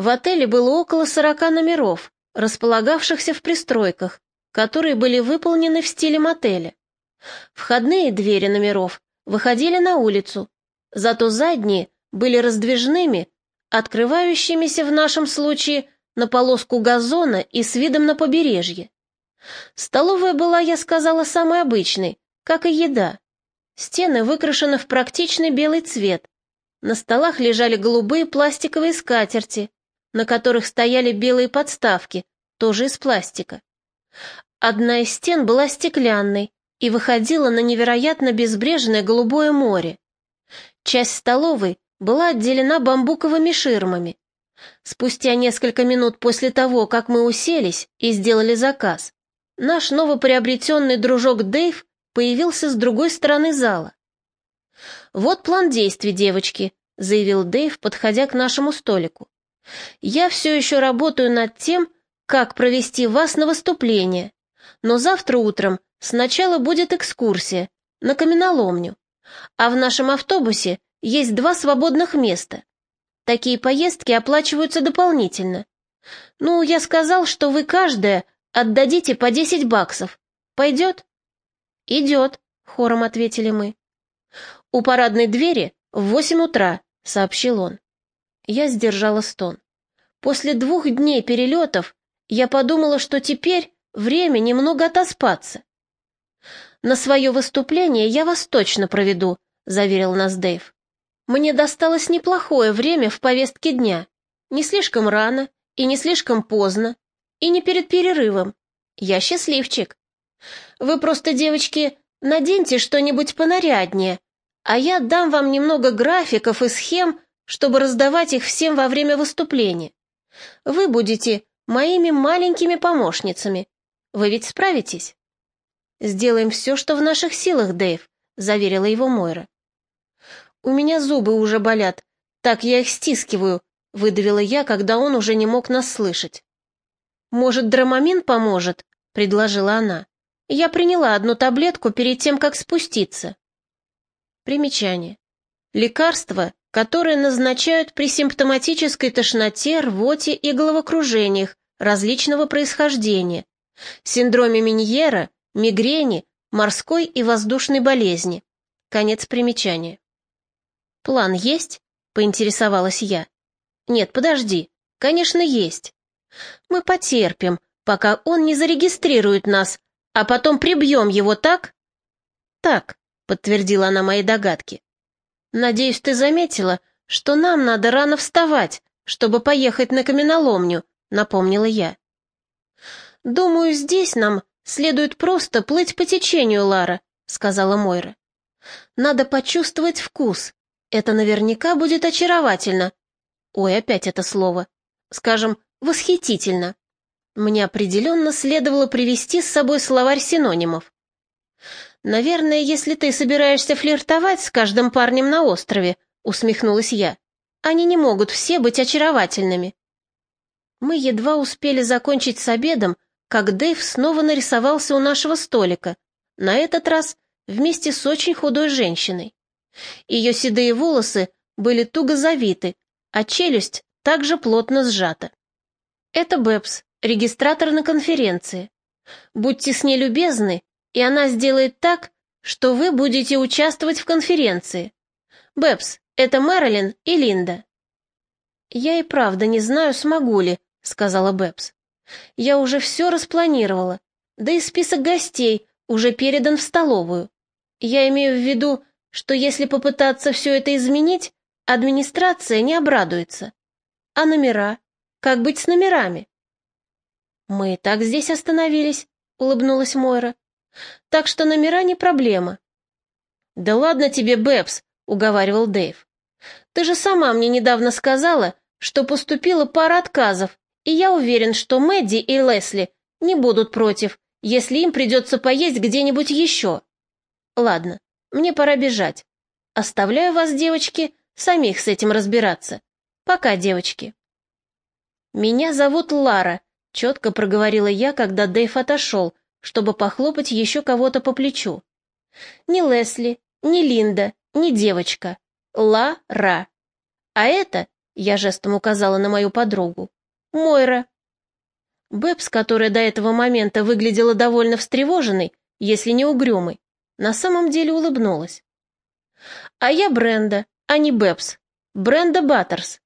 В отеле было около сорока номеров, располагавшихся в пристройках, которые были выполнены в стиле мотеля. Входные двери номеров выходили на улицу, зато задние были раздвижными, открывающимися в нашем случае на полоску газона и с видом на побережье. Столовая была, я сказала, самой обычной, как и еда. Стены выкрашены в практичный белый цвет. На столах лежали голубые пластиковые скатерти, на которых стояли белые подставки, тоже из пластика. Одна из стен была стеклянной и выходила на невероятно безбрежное голубое море. Часть столовой была отделена бамбуковыми ширмами. Спустя несколько минут после того, как мы уселись и сделали заказ, наш новоприобретенный дружок Дэйв появился с другой стороны зала. «Вот план действий, девочки», — заявил Дэйв, подходя к нашему столику. «Я все еще работаю над тем, как провести вас на выступление, но завтра утром сначала будет экскурсия на каменоломню, а в нашем автобусе есть два свободных места. Такие поездки оплачиваются дополнительно. Ну, я сказал, что вы каждая отдадите по 10 баксов. Пойдет? Идет, хором ответили мы. У парадной двери в восемь утра, сообщил он. Я сдержала стон. После двух дней перелетов я подумала, что теперь время немного отоспаться. «На свое выступление я вас точно проведу», — заверил нас Дэйв. «Мне досталось неплохое время в повестке дня. Не слишком рано и не слишком поздно, и не перед перерывом. Я счастливчик. Вы просто, девочки, наденьте что-нибудь понаряднее, а я дам вам немного графиков и схем, чтобы раздавать их всем во время выступления. Вы будете моими маленькими помощницами. Вы ведь справитесь?» «Сделаем все, что в наших силах, Дэйв», — заверила его Мойра. «У меня зубы уже болят, так я их стискиваю», — выдавила я, когда он уже не мог нас слышать. «Может, драмамин поможет?» — предложила она. «Я приняла одну таблетку перед тем, как спуститься». Примечание. Лекарство, которое назначают при симптоматической тошноте, рвоте и головокружениях, различного происхождения, синдроме Миньера, мигрени, морской и воздушной болезни. Конец примечания. «План есть?» — поинтересовалась я. «Нет, подожди. Конечно, есть. Мы потерпим, пока он не зарегистрирует нас, а потом прибьем его так?» «Так», — подтвердила она мои догадки. «Надеюсь, ты заметила, что нам надо рано вставать, чтобы поехать на каменоломню, напомнила я. «Думаю, здесь нам следует просто плыть по течению, Лара», — сказала Мойра. «Надо почувствовать вкус. Это наверняка будет очаровательно. Ой, опять это слово. Скажем, восхитительно. Мне определенно следовало привести с собой словарь синонимов. Наверное, если ты собираешься флиртовать с каждым парнем на острове, усмехнулась я, они не могут все быть очаровательными. Мы едва успели закончить с обедом, как Дэйв снова нарисовался у нашего столика, на этот раз вместе с очень худой женщиной. Ее седые волосы были туго завиты, а челюсть также плотно сжата. Это Бэбс, регистратор на конференции. Будьте с ней любезны, и она сделает так, что вы будете участвовать в конференции. Бэбс, это Мэрилин и Линда. Я и правда не знаю, смогу ли, — сказала Бэбс. «Я уже все распланировала, да и список гостей уже передан в столовую. Я имею в виду, что если попытаться все это изменить, администрация не обрадуется. А номера? Как быть с номерами?» «Мы и так здесь остановились», — улыбнулась Мойра. «Так что номера не проблема». «Да ладно тебе, Бэбс», — уговаривал Дэйв. «Ты же сама мне недавно сказала, что поступила пара отказов, и я уверен, что Мэдди и Лесли не будут против, если им придется поесть где-нибудь еще. Ладно, мне пора бежать. Оставляю вас, девочки, самих с этим разбираться. Пока, девочки. Меня зовут Лара, четко проговорила я, когда Дэйв отошел, чтобы похлопать еще кого-то по плечу. Ни Лесли, ни Линда, ни девочка. Ла-ра. А это Я жестом указала на мою подругу. «Мойра». Бэбс, которая до этого момента выглядела довольно встревоженной, если не угрюмой, на самом деле улыбнулась. «А я Бренда, а не Бэбс. Бренда Баттерс.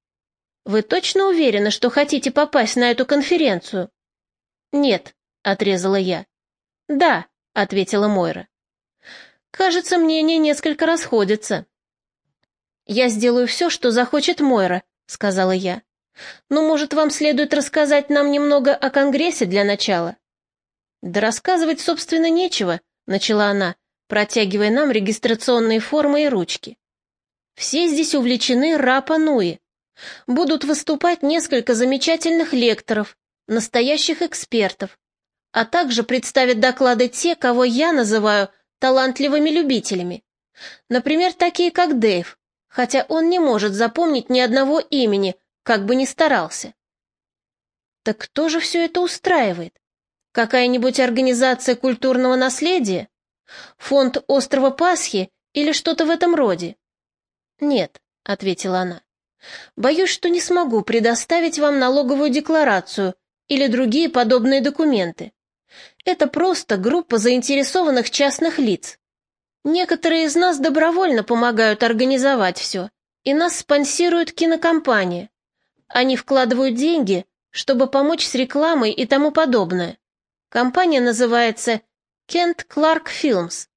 Вы точно уверены, что хотите попасть на эту конференцию?» «Нет», — отрезала я. «Да», — ответила Мойра. «Кажется, мнения несколько расходятся». «Я сделаю все, что захочет Мойра», — сказала я. «Но, может, вам следует рассказать нам немного о Конгрессе для начала?» «Да рассказывать, собственно, нечего», — начала она, протягивая нам регистрационные формы и ручки. «Все здесь увлечены Рапа-Нуи. Будут выступать несколько замечательных лекторов, настоящих экспертов, а также представят доклады те, кого я называю талантливыми любителями. Например, такие как Дэйв, хотя он не может запомнить ни одного имени, как бы ни старался. Так кто же все это устраивает? Какая-нибудь организация культурного наследия? Фонд острова Пасхи или что-то в этом роде? Нет, ответила она. Боюсь, что не смогу предоставить вам налоговую декларацию или другие подобные документы. Это просто группа заинтересованных частных лиц. Некоторые из нас добровольно помогают организовать все, и нас спонсирует кинокомпания. Они вкладывают деньги, чтобы помочь с рекламой и тому подобное. Компания называется Кент Кларк Филмс.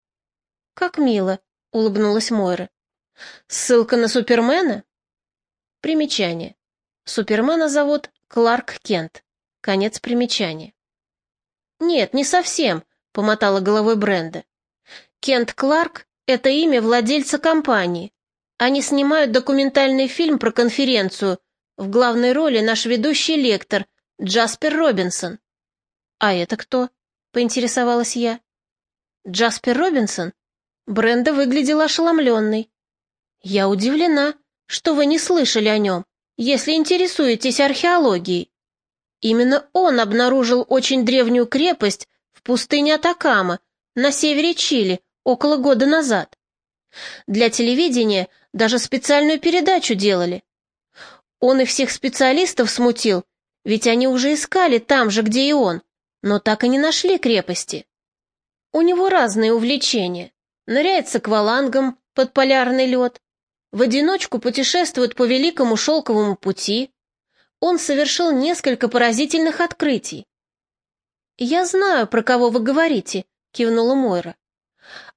Как мило, улыбнулась Мойра. Ссылка на Супермена? Примечание. Супермена зовут Кларк Кент. Конец примечания. Нет, не совсем, помотала головой Бренда. Кент Кларк — это имя владельца компании. Они снимают документальный фильм про конференцию. В главной роли наш ведущий лектор Джаспер Робинсон. А это кто? Поинтересовалась я. Джаспер Робинсон? Бренда выглядела ошеломленной. Я удивлена, что вы не слышали о нем, если интересуетесь археологией. Именно он обнаружил очень древнюю крепость в пустыне Атакама на севере Чили около года назад. Для телевидения даже специальную передачу делали. Он и всех специалистов смутил, ведь они уже искали там же, где и он, но так и не нашли крепости. У него разные увлечения. Ныряет с аквалангом под полярный лед, в одиночку путешествует по Великому Шелковому пути. Он совершил несколько поразительных открытий. «Я знаю, про кого вы говорите», — кивнула Мойра.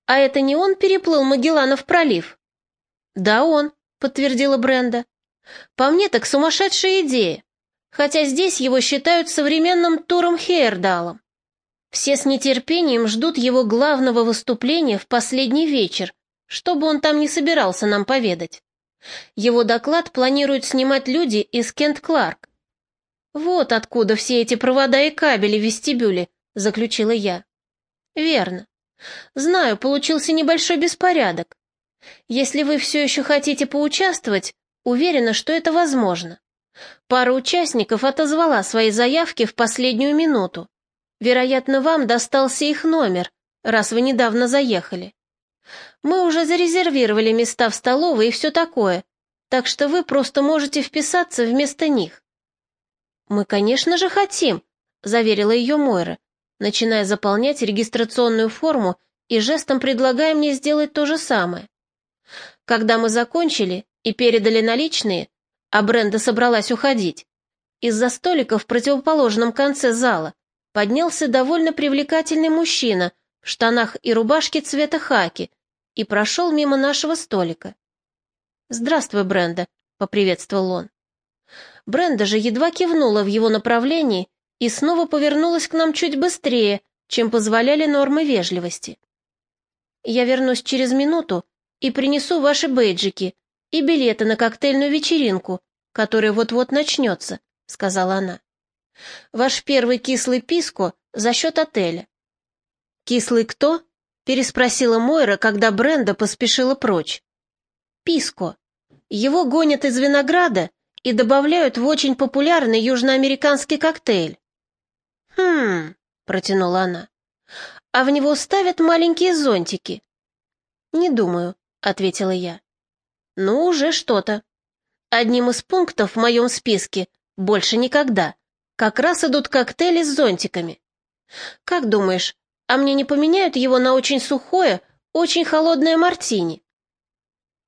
А это не он переплыл Магелланов пролив? Да, он, подтвердила Бренда. По мне так сумасшедшая идея. Хотя здесь его считают современным Туром Хейердалом. Все с нетерпением ждут его главного выступления в последний вечер, что бы он там ни собирался нам поведать. Его доклад планируют снимать люди из Кент Кларк. Вот откуда все эти провода и кабели в вестибюле, заключила я. Верно. Знаю, получился небольшой беспорядок. Если вы все еще хотите поучаствовать, уверена, что это возможно. Пара участников отозвала свои заявки в последнюю минуту. Вероятно, вам достался их номер, раз вы недавно заехали. Мы уже зарезервировали места в столовой и все такое, так что вы просто можете вписаться вместо них. Мы, конечно же, хотим, заверила ее Мойра, начиная заполнять регистрационную форму и жестом предлагая мне сделать то же самое. Когда мы закончили и передали наличные, а Бренда собралась уходить, из-за столика в противоположном конце зала поднялся довольно привлекательный мужчина в штанах и рубашке цвета хаки и прошел мимо нашего столика. «Здравствуй, Бренда», — поприветствовал он. Бренда же едва кивнула в его направлении и снова повернулась к нам чуть быстрее, чем позволяли нормы вежливости. «Я вернусь через минуту и принесу ваши бейджики и билеты на коктейльную вечеринку, которая вот-вот начнется», — сказала она. «Ваш первый кислый писко за счет отеля». «Кислый кто?» — переспросила Мойра, когда Бренда поспешила прочь. «Писко. Его гонят из винограда и добавляют в очень популярный южноамериканский коктейль. «Хм...» — протянула она. «А в него ставят маленькие зонтики?» «Не думаю», — ответила я. «Ну, уже что-то. одним из пунктов в моем списке «Больше никогда» как раз идут коктейли с зонтиками. Как думаешь, а мне не поменяют его на очень сухое, очень холодное мартини?»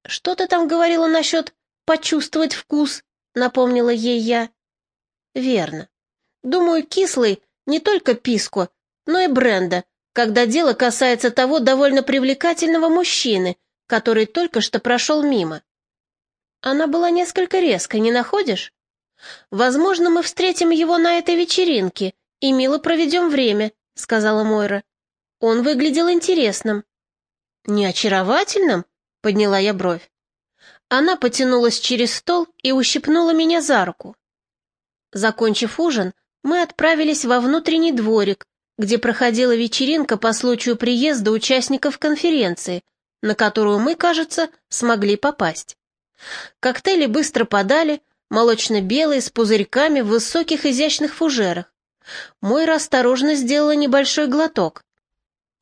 «Что ты там говорила насчет почувствовать вкус?» — напомнила ей я. «Верно. Думаю, кислый не только писко, но и бренда, когда дело касается того довольно привлекательного мужчины, который только что прошел мимо. Она была несколько резкой, не находишь? Возможно, мы встретим его на этой вечеринке и мило проведем время, сказала Мойра. Он выглядел интересным. Не очаровательным? Подняла я бровь. Она потянулась через стол и ущипнула меня за руку. Закончив ужин, мы отправились во внутренний дворик, где проходила вечеринка по случаю приезда участников конференции, на которую мы, кажется, смогли попасть. Коктейли быстро подали, молочно-белые, с пузырьками в высоких изящных фужерах. Мойра осторожно сделала небольшой глоток.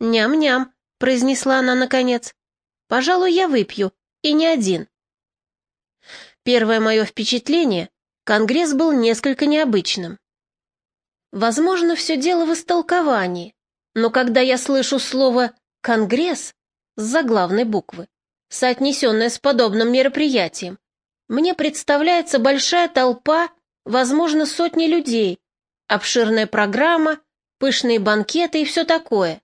«Ням-ням», — произнесла она наконец. «Пожалуй, я выпью, и не один». Первое мое впечатление — конгресс был несколько необычным. Возможно, все дело в истолковании, но когда я слышу слово «конгресс» с заглавной буквы, соотнесенное с подобным мероприятием, мне представляется большая толпа, возможно, сотни людей, обширная программа, пышные банкеты и все такое.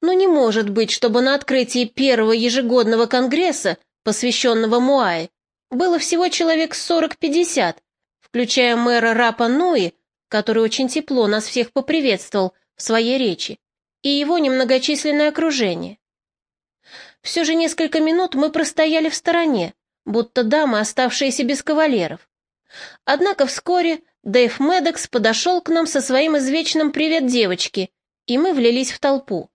Но не может быть, чтобы на открытии первого ежегодного конгресса, посвященного Муае, было всего человек 40-50, включая мэра Рапа Нуи, который очень тепло нас всех поприветствовал в своей речи, и его немногочисленное окружение. Все же несколько минут мы простояли в стороне, будто дамы, оставшиеся без кавалеров. Однако вскоре Дэйв Медекс подошел к нам со своим извечным «Привет, девочки», и мы влились в толпу.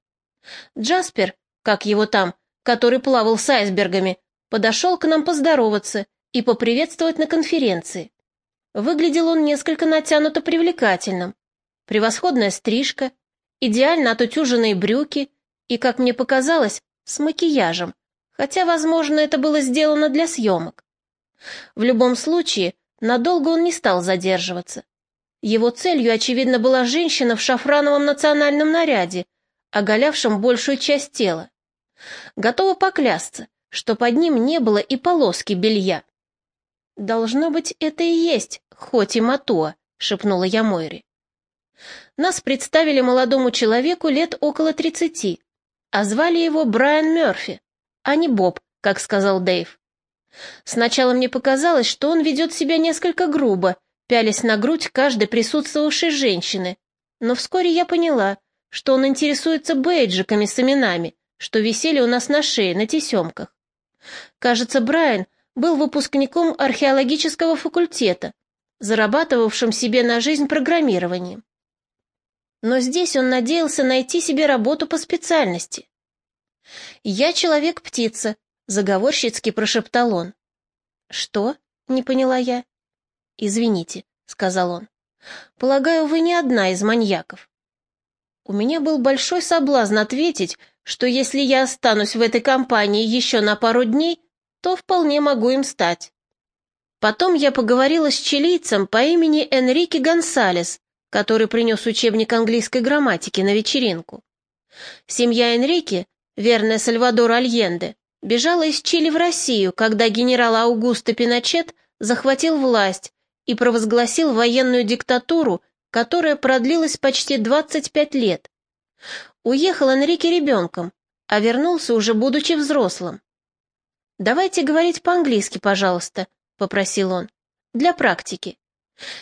Джаспер, как его там, который плавал с айсбергами, подошел к нам поздороваться и поприветствовать на конференции. Выглядел он несколько натянуто привлекательным. Превосходная стрижка, идеально отутюженные брюки и, как мне показалось, с макияжем, хотя, возможно, это было сделано для съемок. В любом случае, надолго он не стал задерживаться. Его целью, очевидно, была женщина в шафрановом национальном наряде, оголявшем большую часть тела. Готова поклясться, что под ним не было и полоски белья. «Должно быть, это и есть хоть и Матуа», — шепнула я Мойре. Нас представили молодому человеку лет около тридцати, а звали его Брайан Мёрфи, а не Боб, как сказал Дэйв. Сначала мне показалось, что он ведет себя несколько грубо, пялясь на грудь каждой присутствовавшей женщины, но вскоре я поняла, что он интересуется бейджиками с именами, что висели у нас на шее на тесемках. Кажется, Брайан был выпускником археологического факультета, зарабатывавшим себе на жизнь программированием. Но здесь он надеялся найти себе работу по специальности. «Я человек-птица», — заговорщицки прошептал он. «Что?» — не поняла я. «Извините», — сказал он. «Полагаю, вы не одна из маньяков». У меня был большой соблазн ответить, что если я останусь в этой компании еще на пару дней, то вполне могу им стать. Потом я поговорила с чилийцем по имени Энрике Гонсалес, который принес учебник английской грамматики на вечеринку. Семья Энрике, верная Сальвадору Альенде, бежала из Чили в Россию, когда генерал Аугусто Пиночет захватил власть и провозгласил военную диктатуру, которая продлилась почти 25 лет. Уехал Энрике ребенком, а вернулся уже будучи взрослым. «Давайте говорить по-английски, пожалуйста», — попросил он, — «для практики.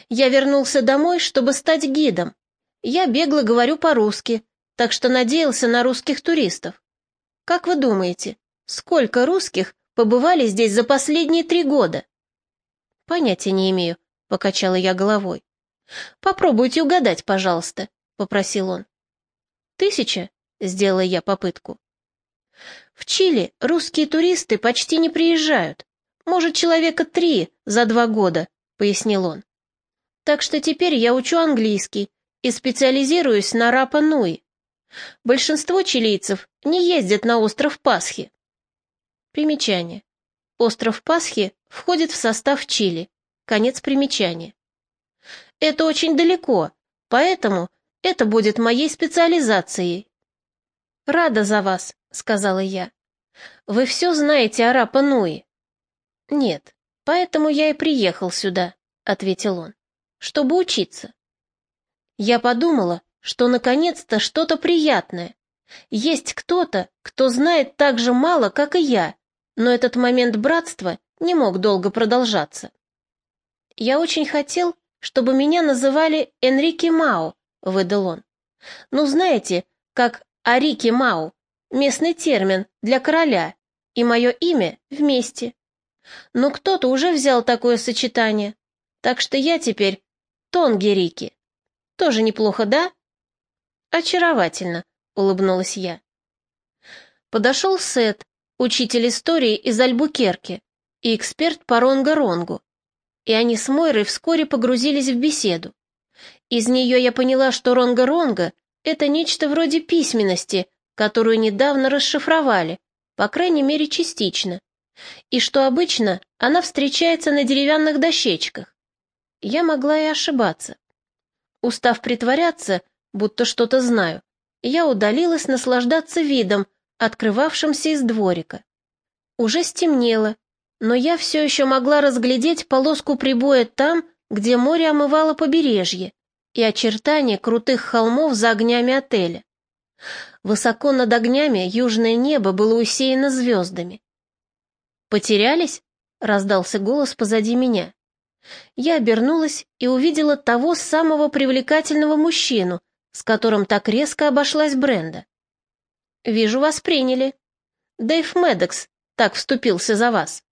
Я вернулся домой, чтобы стать гидом. Я бегло говорю по-русски, так что надеялся на русских туристов. Как вы думаете, сколько русских побывали здесь за последние три года?» «Понятия не имею», — покачала я головой. «Попробуйте угадать, пожалуйста», — попросил он. «Тысяча?» — сделала я попытку. В Чили русские туристы почти не приезжают. Может, человека три за два года, пояснил он. Так что теперь я учу английский и специализируюсь на Рапа-Нуи. Большинство чилийцев не ездят на остров Пасхи. Примечание. Остров Пасхи входит в состав Чили. Конец примечания. Это очень далеко, поэтому это будет моей специализацией. Рада за вас, сказала я. Вы все знаете о Рапа Нуи? Нет, поэтому я и приехал сюда, ответил он, чтобы учиться. Я подумала, что наконец-то что-то приятное. Есть кто-то, кто знает так же мало, как и я, но этот момент братства не мог долго продолжаться. Я очень хотел, чтобы меня называли Энрике Мао, выдал он. Ну, знаете, как Арике Мао, местный термин для короля, и мое имя вместе. Но кто-то уже взял такое сочетание, так что я теперь Тонгерики. Тоже неплохо, да? Очаровательно, улыбнулась я. Подошел Сет, учитель истории из Альбукерки и эксперт по ронго-ронгу, и они с Мойрой вскоре погрузились в беседу. Из нее я поняла, что ронго-ронго — это нечто вроде письменности, которую недавно расшифровали, по крайней мере частично, и что обычно она встречается на деревянных дощечках. Я могла и ошибаться. Устав притворяться, будто что-то знаю, я удалилась наслаждаться видом, открывавшимся из дворика. Уже стемнело, но я все еще могла разглядеть полоску прибоя там, где море омывало побережье, и очертания крутых холмов за огнями отеля. Высоко над огнями южное небо было усеяно звездами. «Потерялись?» — раздался голос позади меня. Я обернулась и увидела того самого привлекательного мужчину, с которым так резко обошлась Бренда. «Вижу, вас приняли. Дэйв Медекс так вступился за вас».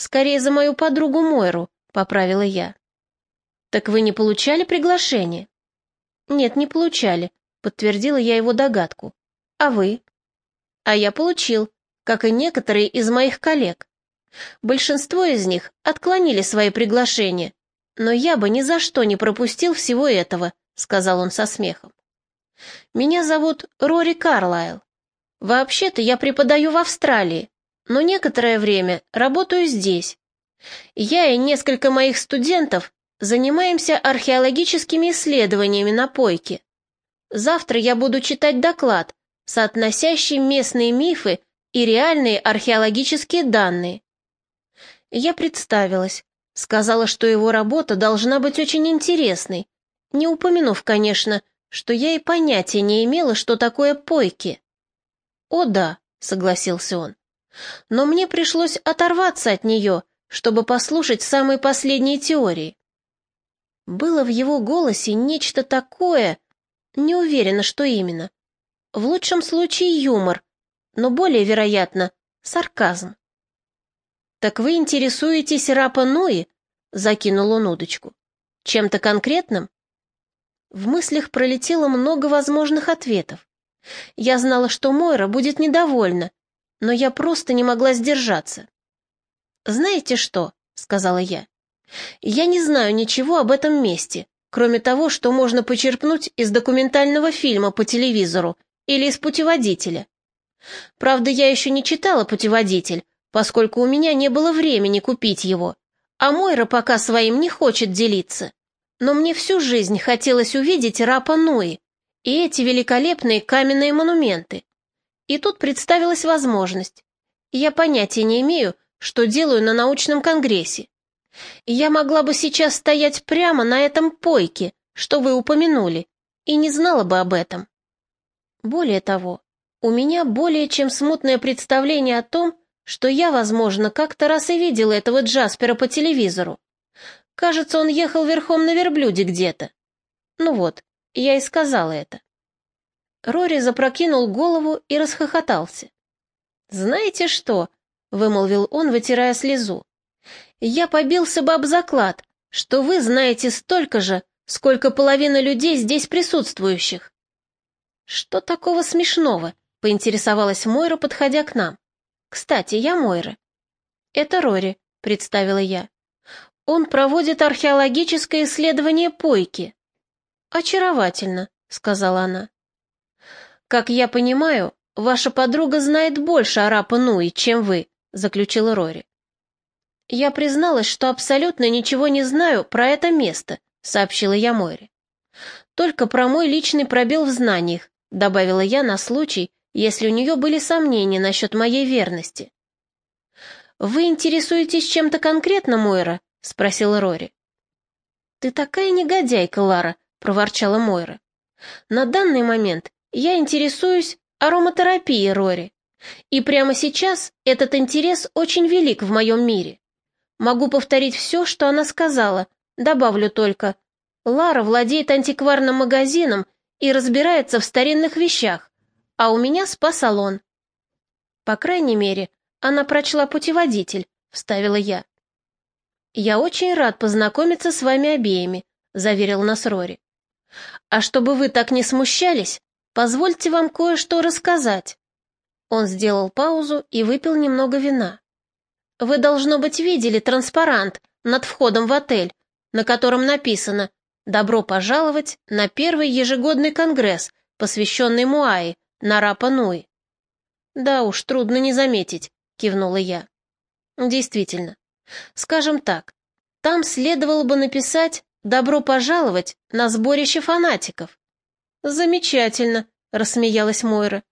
«Скорее за мою подругу Мойру», — поправила я. «Так вы не получали приглашение?» «Нет, не получали», — подтвердила я его догадку. «А вы?» «А я получил, как и некоторые из моих коллег. Большинство из них отклонили свои приглашения, но я бы ни за что не пропустил всего этого, сказал он со смехом. Меня зовут Рори Карлайл. Вообще-то я преподаю в Австралии, но некоторое время работаю здесь. Я и несколько моих студентов занимаемся археологическими исследованиями на Пойке. Завтра я буду читать доклад, соотносящий местные мифы и реальные археологические данные. Я представилась, сказала, что его работа должна быть очень интересной, не упомянув, конечно, что я и понятия не имела, что такое пойки. «О да», — согласился он, — «но мне пришлось оторваться от нее, чтобы послушать самые последние теории». Было в его голосе нечто такое, не уверена, что именно. В лучшем случае юмор, но более вероятно, сарказм. «Так вы интересуетесь Рапа Нуи?» — закинул он удочку. «Чем-то конкретным?» В мыслях пролетело много возможных ответов. Я знала, что Мойра будет недовольна, но я просто не могла сдержаться. «Знаете что?» — сказала я. «Я не знаю ничего об этом месте, кроме того, что можно почерпнуть из документального фильма по телевизору или из путеводителя. Правда, я еще не читала путеводитель, поскольку у меня не было времени купить его, а Мойра пока своим не хочет делиться. Но мне всю жизнь хотелось увидеть Рапа Нуи и эти великолепные каменные монументы. И тут представилась возможность. Я понятия не имею, что делаю на научном конгрессе. Я могла бы сейчас стоять прямо на этом пойке, что вы упомянули, и не знала бы об этом. Более того, у меня более чем смутное представление о том, что я, возможно, как-то раз и видела этого Джаспера по телевизору. Кажется, он ехал верхом на верблюде где-то. Ну вот, я и сказала это. Рори запрокинул голову и расхохотался. «Знаете что?» — вымолвил он, вытирая слезу. «Я побился бы об заклад, что вы знаете столько же, сколько половина людей здесь присутствующих». «Что такого смешного?» — поинтересовалась Мойра, подходя к нам. «Кстати, я Мойра». «Это Рори», — представила я. «Он проводит археологическое исследование пойки». «Очаровательно», — сказала она. «Как я понимаю, ваша подруга знает больше о Рапа Нуи, чем вы», заключила Рори. «Я призналась, что абсолютно ничего не знаю про это место», — сообщила я Мойре. «Только про мой личный пробел в знаниях», — добавила я на случай, если у нее были сомнения насчет моей верности. «Вы интересуетесь чем-то конкретно, Мойра?» — спросила Рори. «Ты такая негодяйка, Лара», — проворчала Мойра. «На данный момент я интересуюсь ароматерапией, Рори. И прямо сейчас этот интерес очень велик в моем мире. Могу повторить все, что она сказала, добавлю только. Лара владеет антикварным магазином и разбирается в старинных вещах, а у меня спа-салон. По крайней мере, она прочла путеводитель, вставила я. «Я очень рад познакомиться с вами обеими», — заверил нас Рори. «А чтобы вы так не смущались, позвольте вам кое-что рассказать». Он сделал паузу и выпил немного вина. Вы, должно быть, видели транспарант над входом в отель, на котором написано «Добро пожаловать на первый ежегодный конгресс, посвященный Муаи, на Рапа-Нуи». «Да уж, трудно не заметить», — кивнула я. «Действительно. Скажем так, там следовало бы написать «Добро пожаловать на сборище фанатиков». «Замечательно», — рассмеялась Мойра.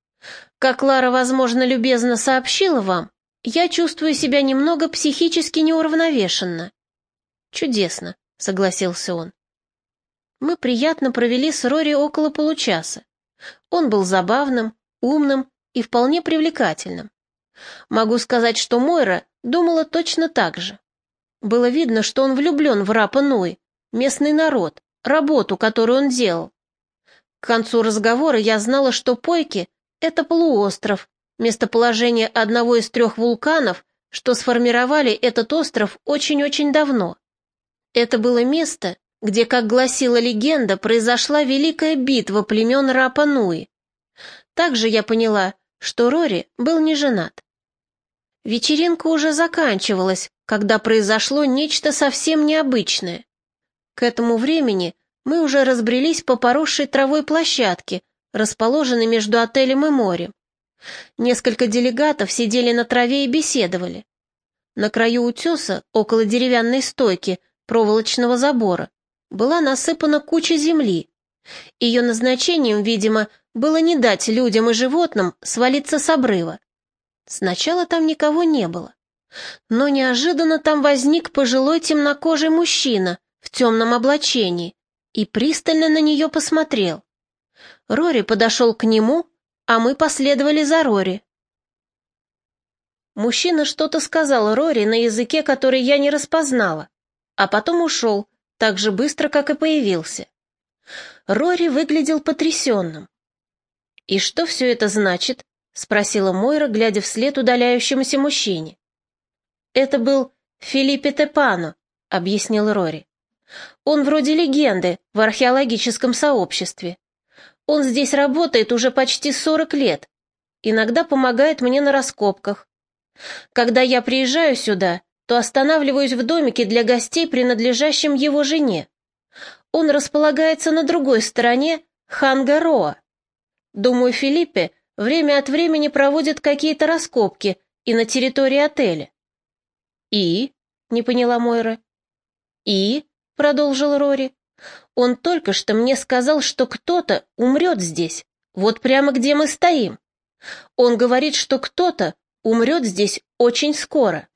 «Как Лара, возможно, любезно сообщила вам, я чувствую себя немного психически неуравновешенно. Чудесно, согласился он. Мы приятно провели с Рори около получаса. Он был забавным, умным и вполне привлекательным. Могу сказать, что Мойра думала точно так же. Было видно, что он влюблен в Рапа Нуи, местный народ, работу, которую он делал. К концу разговора я знала, что Пойки — это полуостров, местоположение одного из трех вулканов, что сформировали этот остров очень-очень давно. Это было место, где, как гласила легенда, произошла великая битва племен Рапа-Нуи. Также я поняла, что Рори был не женат. Вечеринка уже заканчивалась, когда произошло нечто совсем необычное. К этому времени мы уже разбрелись по поросшей травой площадке, расположенной между отелем и морем. Несколько делегатов сидели на траве и беседовали. На краю утеса, около деревянной стойки, проволочного забора, была насыпана куча земли. Ее назначением, видимо, было не дать людям и животным свалиться с обрыва. Сначала там никого не было. Но неожиданно там возник пожилой темнокожий мужчина в темном облачении и пристально на нее посмотрел. Рори подошел к нему, а мы последовали за Рори. Мужчина что-то сказал Рори на языке, который я не распознала, а потом ушел, так же быстро, как и появился. Рори выглядел потрясенным. «И что все это значит?» — спросила Мойра, глядя вслед удаляющемуся мужчине. «Это был Филиппе Тепано», — объяснил Рори. «Он вроде легенды в археологическом сообществе. Он здесь работает уже почти 40 лет. Иногда помогает мне на раскопках. Когда я приезжаю сюда, то останавливаюсь в домике для гостей, принадлежащем его жене. Он располагается на другой стороне Хангароа. Думаю, Филиппе время от времени проводит какие-то раскопки и на территории отеля. «И?» — не поняла Мойра. «И?» — продолжил Рори. Он только что мне сказал, что кто-то умрет здесь, вот прямо где мы стоим. Он говорит, что кто-то умрет здесь очень скоро.